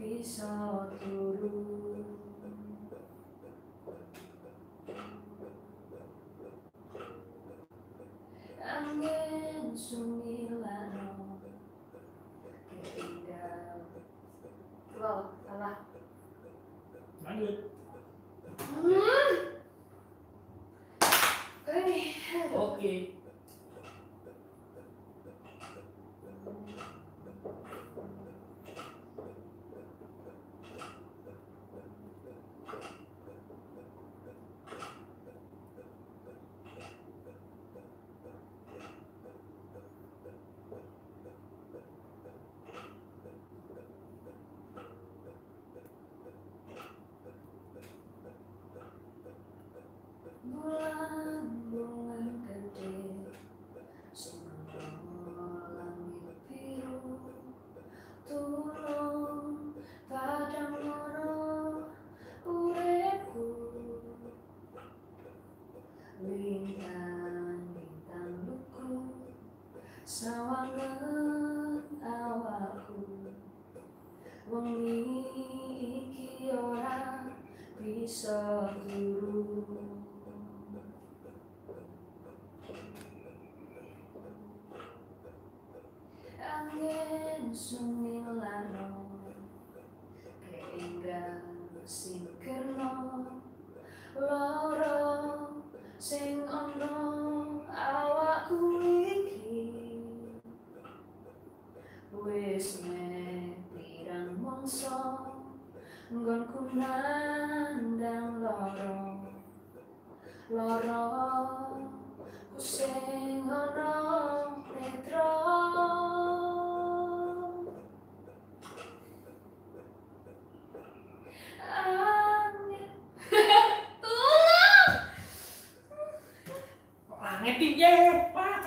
bisa turu angin sumilano keindah wow salah Lanjut. hmm. Oke. bulan Sawangan awakku Wengi iki bisa turu angin sumilano keinggal sing kerno loro sing nggonku nandang loro loro ku sing ono netra angin tolong Langit piye? Pak.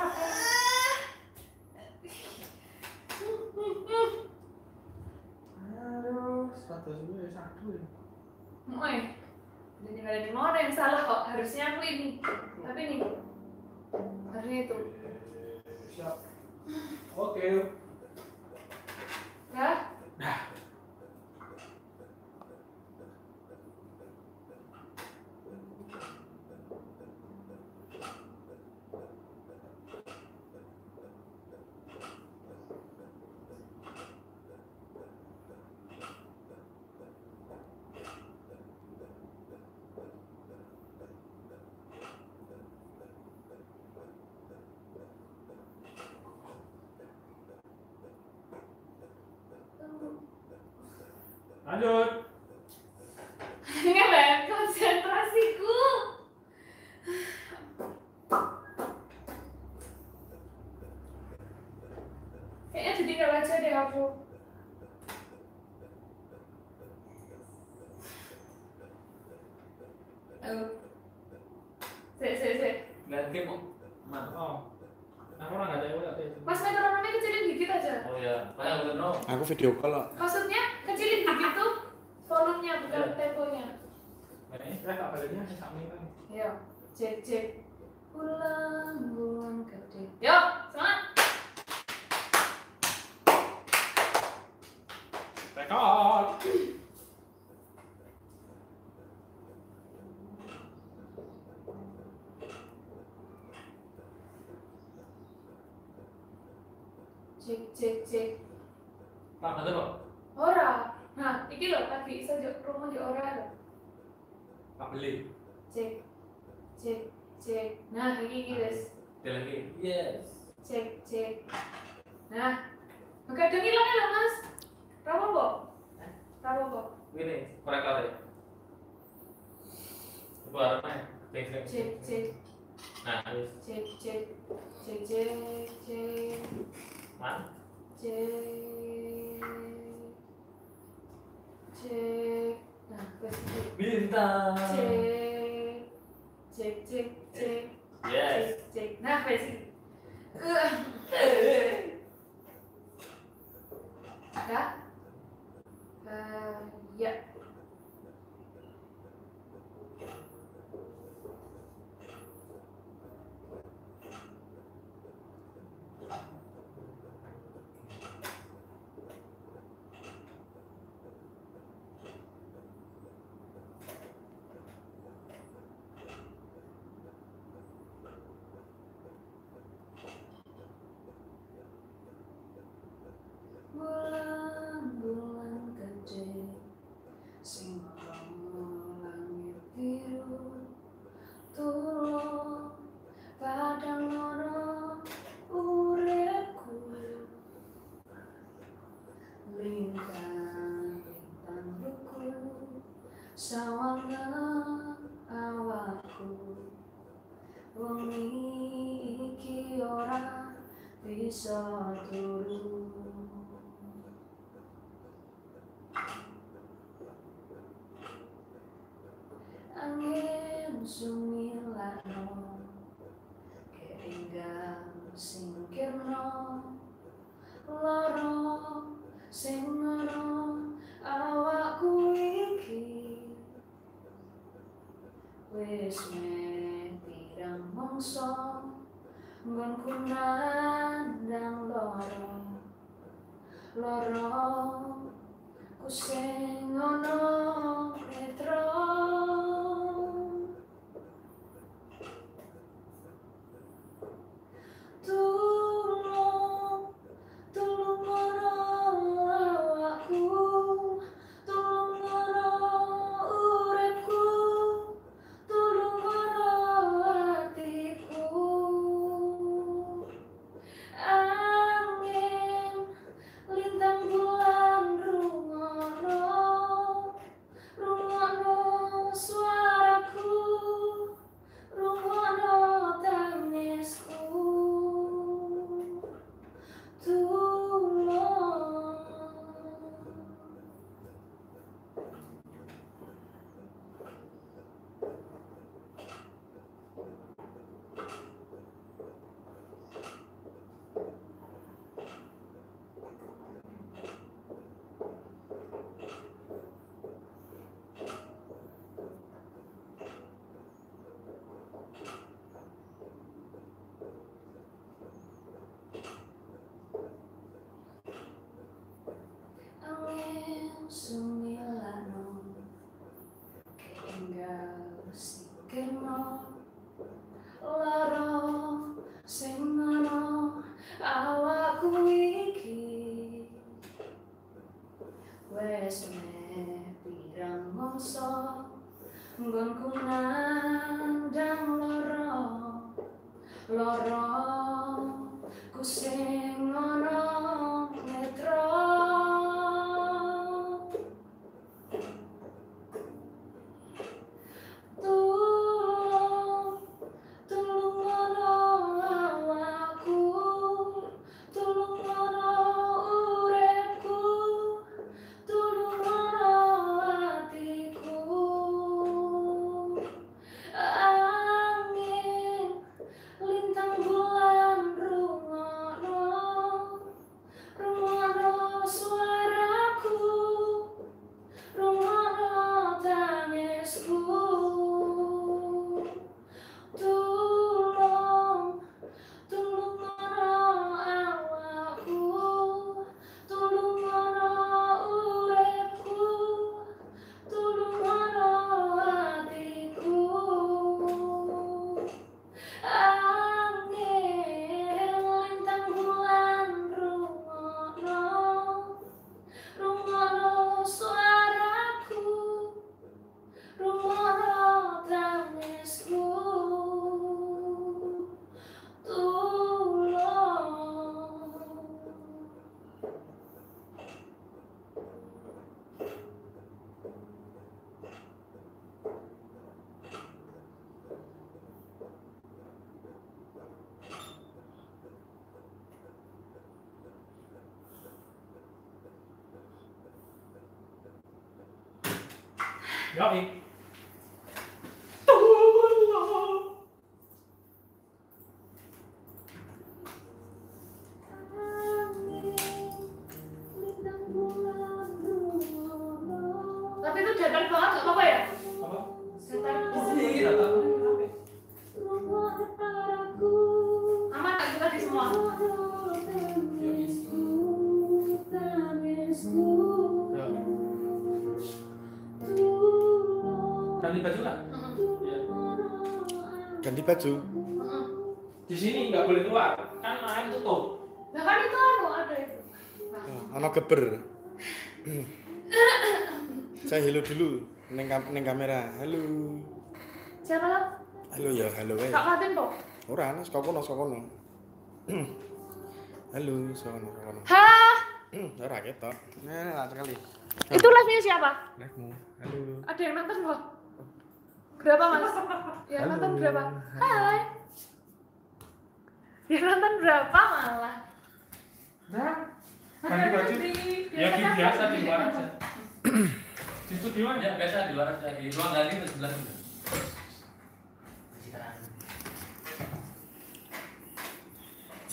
Aduh, status gue satu ya. Moy, nggak ada yang salah kok. Harusnya aku ini. Tapi nih, harusnya itu. Siap. Oke. Ya? Lanjut. Ini banyak konsentrasiku. Nggak baca deh aku. Sik, sik, sik. Ganti mau mana? Oh. Aku orang tahu nggak tahu. Mas metronomnya kecilin dikit aja. Oh ya, kayak udah no. Aku video call. Maksudnya kecilin dikit tuh volumenya bukan Iya. temponya. Eh, saya tak baliknya sama ini. Yo, cek cek. Ulang ulang gede. Yo, semangat. Cek cek cek. Pak, ada kok. Ora. Nah, iki lho tadi saja rumah di ora lho. Pak beli. Cek cek cek. Nah, iki iki guys. Dia lagi. Yes. Cek cek. Nah, Oke, dong hilang ya mas. Rawa kok. Rawa kok. Gini, korek kali. Coba apa ya? Cek, Cek cek Nah, habis. cek cek cek cek cek Man. cek cek. Nah, guys. cek. Bintang. cek cek cek cek Yes. cek cek nah basic Sawana awakku Wengi iki ora bisa turu Ku sing ana so nggonku nandang loro loro kusing ngono Ja, Heeh. Di sini nggak boleh keluar, kan main tutup. Nah kan itu anu ada itu. Nah, Oh, Ono geber. Saya hello dulu neng, kam neng kamera. Halo. Siapa lo? Halo ya, halo wae. Kak Fatin kok? Ora ana saka kono, saka kono. Halo, saka kono, saka kono. Hah? Ora ketok. Nah, sekali. Itu live-nya siapa? Live-mu. Halo. Ada yang nonton kok? Berapa mas? Yang Halo. nonton berapa? Hai. Yang nonton berapa malah? Nah, ganti baju. Ya di biasa di luar aja. Di studio aja. Ya biasa di luar aja di ruang ganti itu sebelah sini.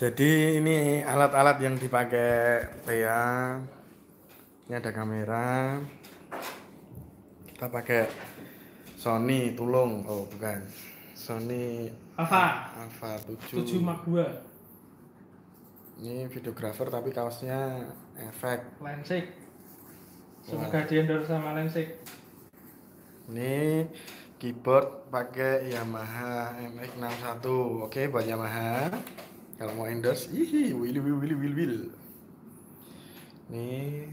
Jadi ini alat-alat yang dipakai Thea. Ini ada kamera. Kita pakai Sony Tulung. Oh, bukan. Sony Apa? Alpha 7. 7 Mark 2. Ini videografer tapi kaosnya efek. Lensik. Semoga di endorse sama Lensik. Ini keyboard pakai Yamaha MX61. Oke, buat Yamaha. Kalau mau endorse, ih, will will will will will. Ini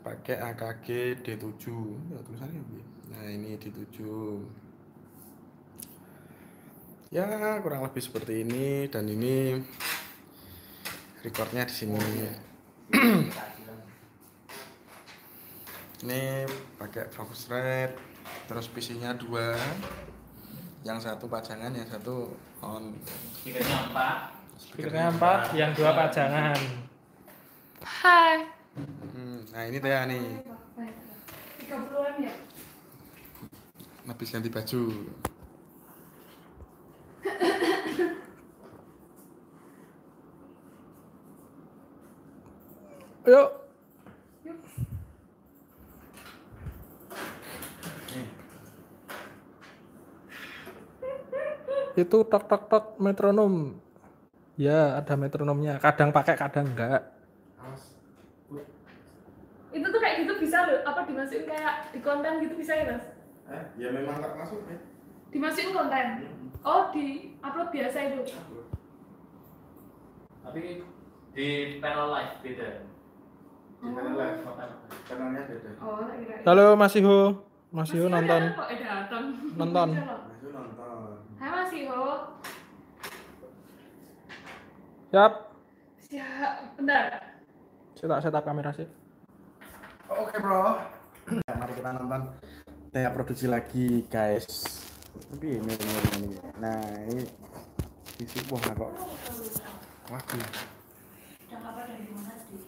pakai AKG D7. Ya, tulisannya ya? Nah, ini D7. Ya, kurang lebih seperti ini dan ini recordnya di sini. Ini pakai Focusrite, terus PC-nya dua, yang satu pajangan, yang satu on. Speakernya empat. Speakernya 4, yang dua pajangan. Hai. Hmm, nah ini Teh nih, ya? Habis ganti baju. Yuk. Itu tok tok tok metronom. Ya, ada metronomnya. Kadang pakai, kadang enggak. Itu tuh kayak gitu bisa loh, apa dimasukin kayak di konten gitu bisa ya mas? Eh, ya memang tak masuk ya. Dimasukin konten? Oh di upload biasa itu? Tapi di panel live beda. Di mana live? Channelnya beda. Oh tak kira Halo Mas Iho. Mas Masih Iho nonton. kok eh datang Nonton. Mas Iho nonton. Hai Mas Iho Siap. Siap, bentar Saya tak setup kamera sih. Oke bro. Mari kita nonton Teh produksi lagi guys. Tapi ini, ini, ini. Nah ini isi wah kok. Udah apa dari mana sih?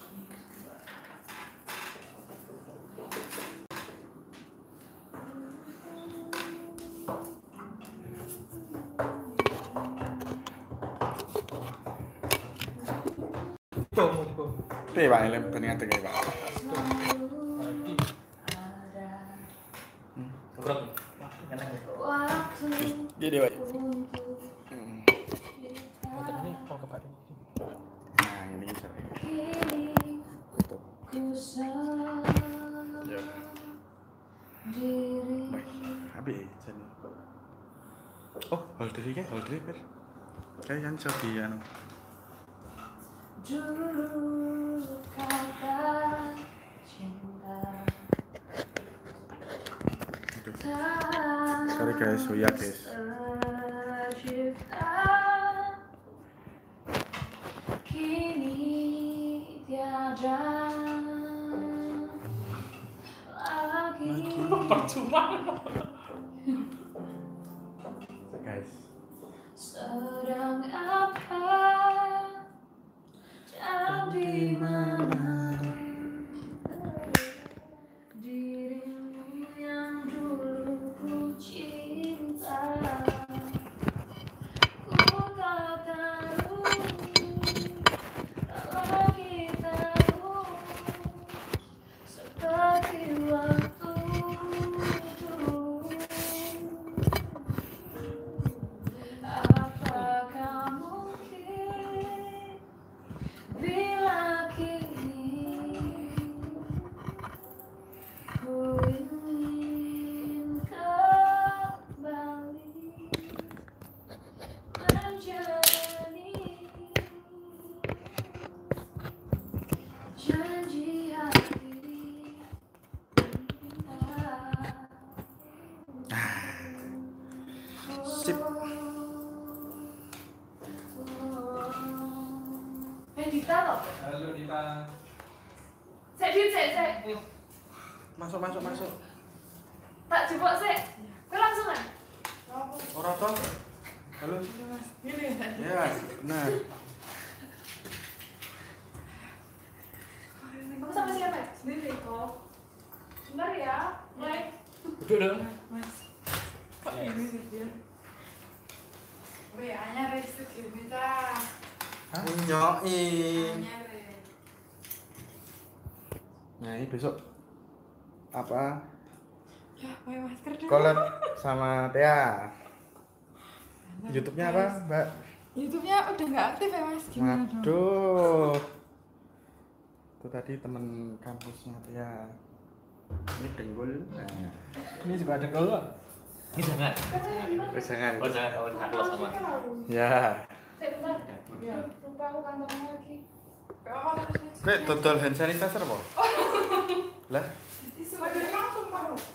Teh pak, ini peningat teh pak. Jadi jadi. Oh, holder ini holder ini Kayak yang anu. Dulu kata cinta Aduh. guys, guys. Tiada lagi Guys. Halo. Gini. Ya, benar. Kamu sama siapa? Sendiri kok. Bentar ya. Mulai. Duduk dong. Kok ini sih dia? Weh, hanya restu gini ta. Nyoin. Nah, ini besok apa? Ya, pakai masker dong. Collab sama Tia. YouTube-nya apa, Mbak? YouTube-nya udah nggak aktif ya mas? Gimana dong? Waduh. Itu tadi temen kampusnya Tia. Ini denggul. Nah, Ini juga ada kalau Ini jangan. wes jangan. Oh jangan, oh jangan kelas sama. Ya. Bentar. Lupa aku kantongnya lagi. Oh, mas. Kowe dodol hand sanitizer apa? Lah,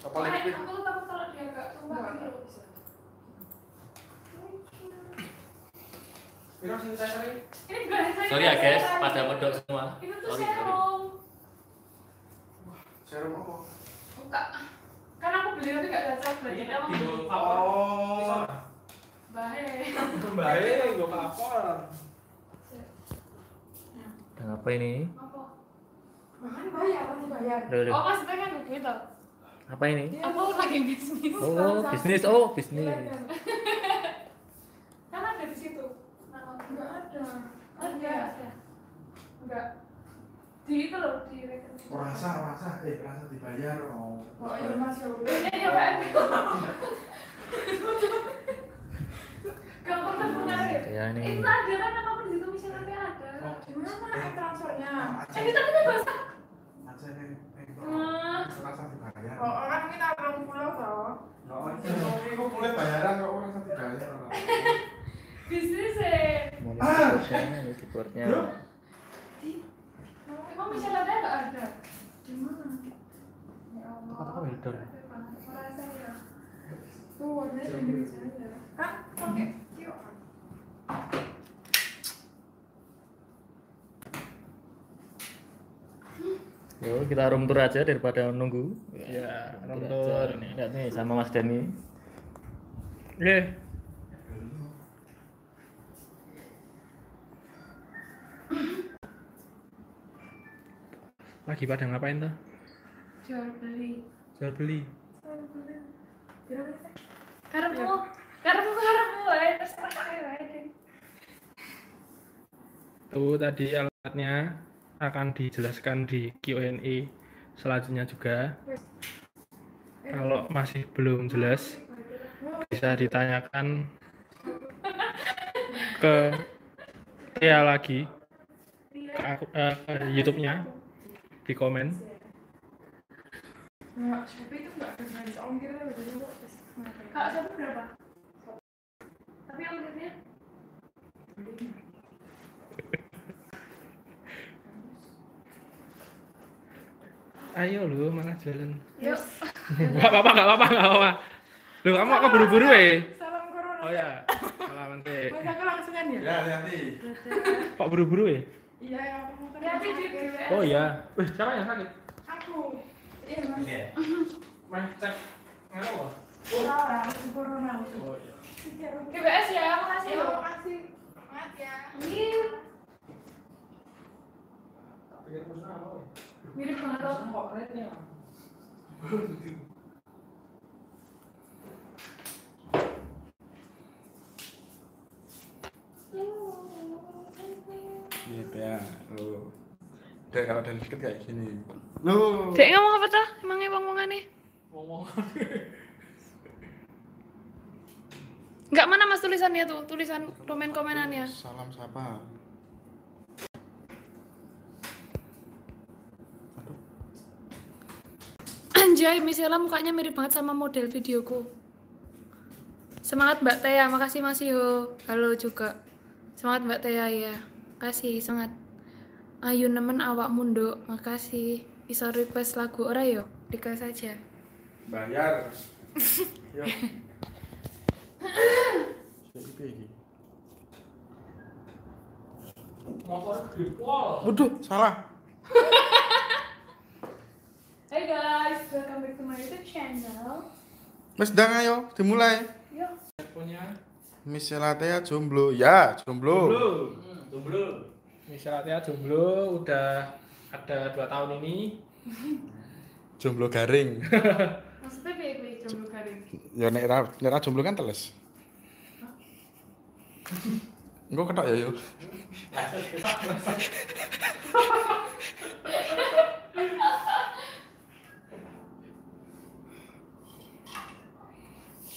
apa liquid? Aku tuh takut kalau dia agak tumbang gitu loh. Ini bukan hand Sorry ya guys, pada medok semua. Itu tuh Sorry, sorry. serum. Serum apa? Buka. Kan aku beli tapi gak ada cat berarti emang Oh. baik. Baik, gue lapor. Dan apa ini? Apa? Makanya bayar, nanti bayar. Oh maksudnya kan gitu. Apa ini? Aku lagi bisnis. Oh, bisnis. Oh, bisnis. Kan ada di situ. Nama Nggak ada. ada. Enggak. Di itu loh di rekening. Rasa, rasa, eh rasa dibayar. Oh. Oh iya mas ya. Iya iya Pak. Gak pernah. Ya ini. Itu ada kan apa di situ misalnya ada. Gimana transfernya? Eh kita kita bahasa. Aja nih, eh, rasa dibayar. Oh orang kita orang pulau. Nggak ada. Kok boleh bayaran kok orang rasa dibayar. Bisnis eh. Mau keyboardnya. Emang misalnya ada nggak ada? Di mana? Ya Allah. Kata. Merasa ya. Tuh warnanya Inggris aja. Kak, pakai yuk. Yo, kita room tour aja daripada nunggu. Ya, room tour. Lihat nih sama Mas Dani. Oke. Lagi pada ngapain tuh? Jual beli. Jual beli. Kayak wae deh. Tuh tadi alatnya akan dijelaskan di Q&A selanjutnya juga. Kalau masih belum jelas bisa ditanyakan ke Tia lagi ke, aku- eh, ke YouTube-nya di komen. Ongkir ya. Kak, satu berapa? Tapi ongkirnya Ayo lu malah jalan. yuk. Gak apa-apa, gak apa-apa, gak apa-apa. Lu kamu kok buru-buru ya? Salam corona. Oh ya, salaman teh. Mas aku langsungan ya? Ya, hati-hati. Kok buru-buru ya? Iya, ya aku sakit. GWS. Oh iya. Wih, siapa yang sakit? Aku. Iya mas. ya. Mas cek ngapa? Salah, aku corona. Oh iya. GWS ya, makasih Iya, loh. makasih. Semangat ya. Iya. Mirip banget loh. Gitu ya. Lu. Dek kalau dari deket kayak gini. Lu. Dek ngomong apa tuh? Emangnya ngomong-ngomongannya? Ngomong. Enggak mana mas tulisannya tuh, tulisan komen-komenannya. Salam siapa? Anjay, Michelle mukanya mirip banget sama model videoku. Semangat Mbak Tia, makasih Mas Yo. Halo juga. Semangat Mbak Tia ya. Kasih semangat. Ayo nemen awak mundo, makasih. Bisa request lagu ora yo? Request aja. Bayar. Motor grip wall. Waduh, salah. welcome back to my YouTube channel. Mas Dang ayo dimulai. Yuk, punya Michelle Atea jomblo. Ya, jomblo. jomblo Jomblo. Misalnya jomblo udah ada dua tahun ini Jomblo garing. maksudnya piye kuwi jomblo garing? ya nek ra nek ra jomblo kan teles. Engko ketok ya yo.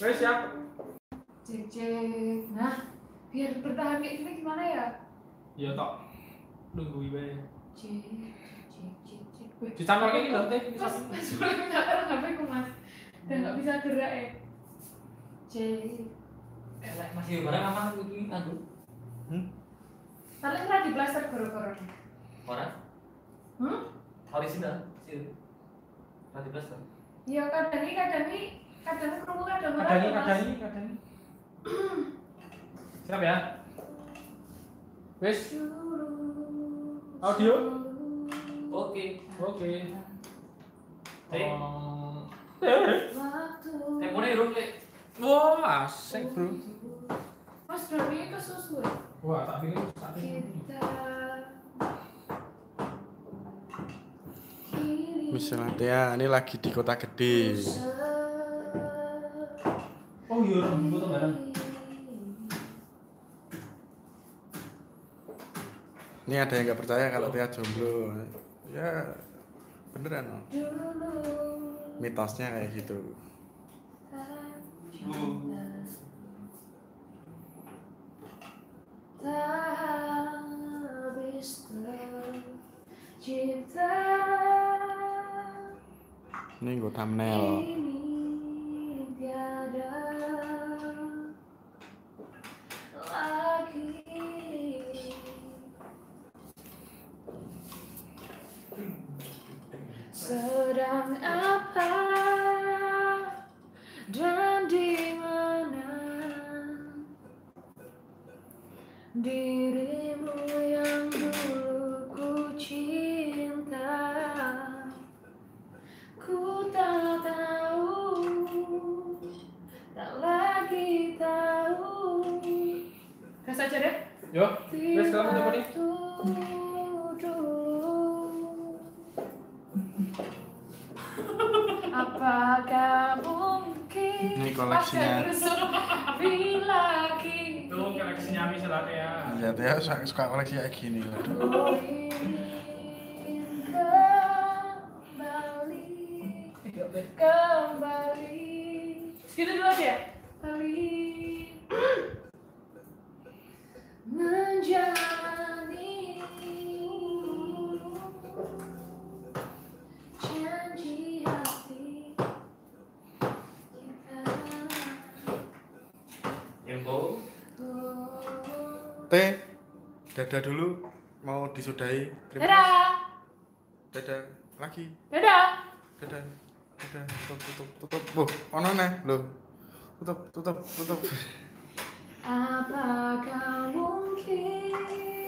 wes siap Cek cek. Nah, biar bertahan kayak gini gimana ya? ya nunggu ibe Cek cek cek cek. Wih, Disamar kayak loh, Teh. Mas, mas boleh minta tolong HP ku mas. Udah nggak bisa gerak ya. Cek. Eh, masih barang apa iki aku? Paling lah di plaster goro-goro. Orang Hmm? original sih. Nanti plus kan. Iya kadang ini kadang ini kadang kerungu kadang ora, kadang ini kadang ini kadang ini siap ya wes Audio? Oke. oke Eh. Oh. Waktu Temponya irung le. wah asik bro Mas Doni ke susu ya? wah tak pikir tak Kita Michelle Atea ini lagi di kota gede. oh iya rambut tuh barang Ini ada yang nggak percaya kalau Tia jomblo. Ya beneran Mitosnya kayak gitu. Ini gue thumbnail. ini tiada lagi sedang apa Tia suka, koleksi kayak gini. Kembali kembali gitu dulu aja ya kembali menjalani janji hati kita Info. Teh, dadah dulu. Mau disudahi. Terima kasih. dadah Dadah lagi. dadah Dadah. Dadah. Tutup, tutup, tutup. Loh, ono neh. Loh. Tutup, tutup, tutup. Apakah mungkin